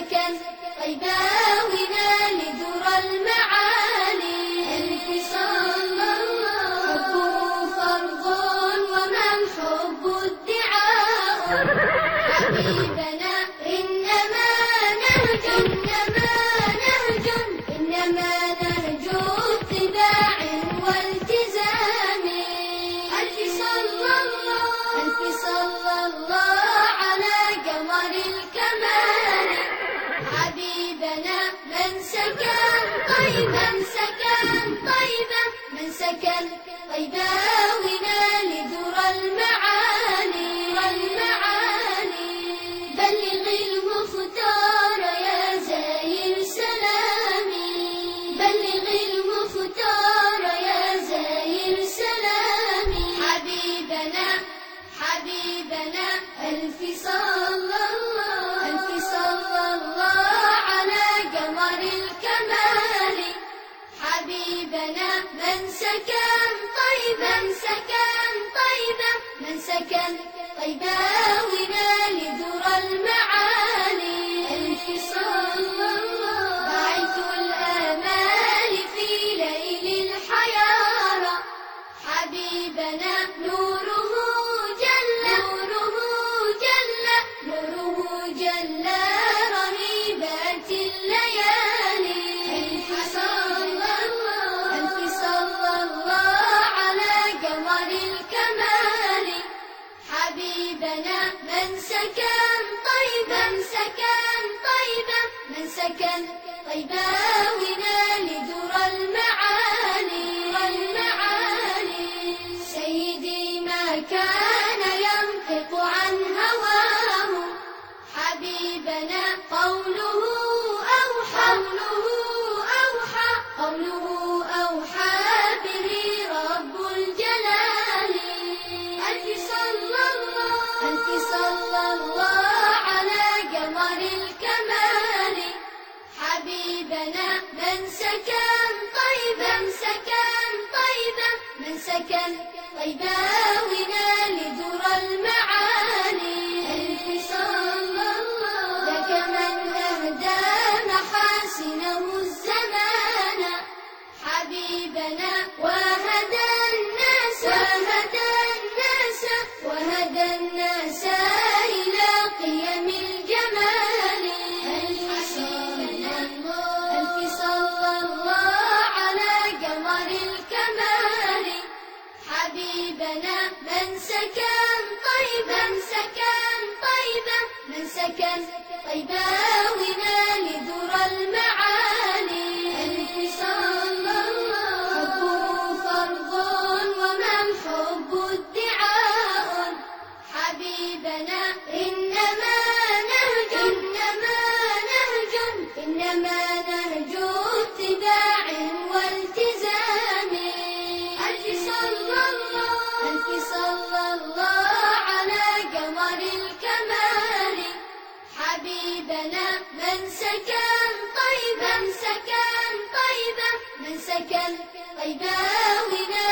سكن طيبان سكن طيبة من سكن طيباوي غيباونا لدرى المعاد لنا من سكن طيبا من سكن طيبا من سكن طيبا طيباونا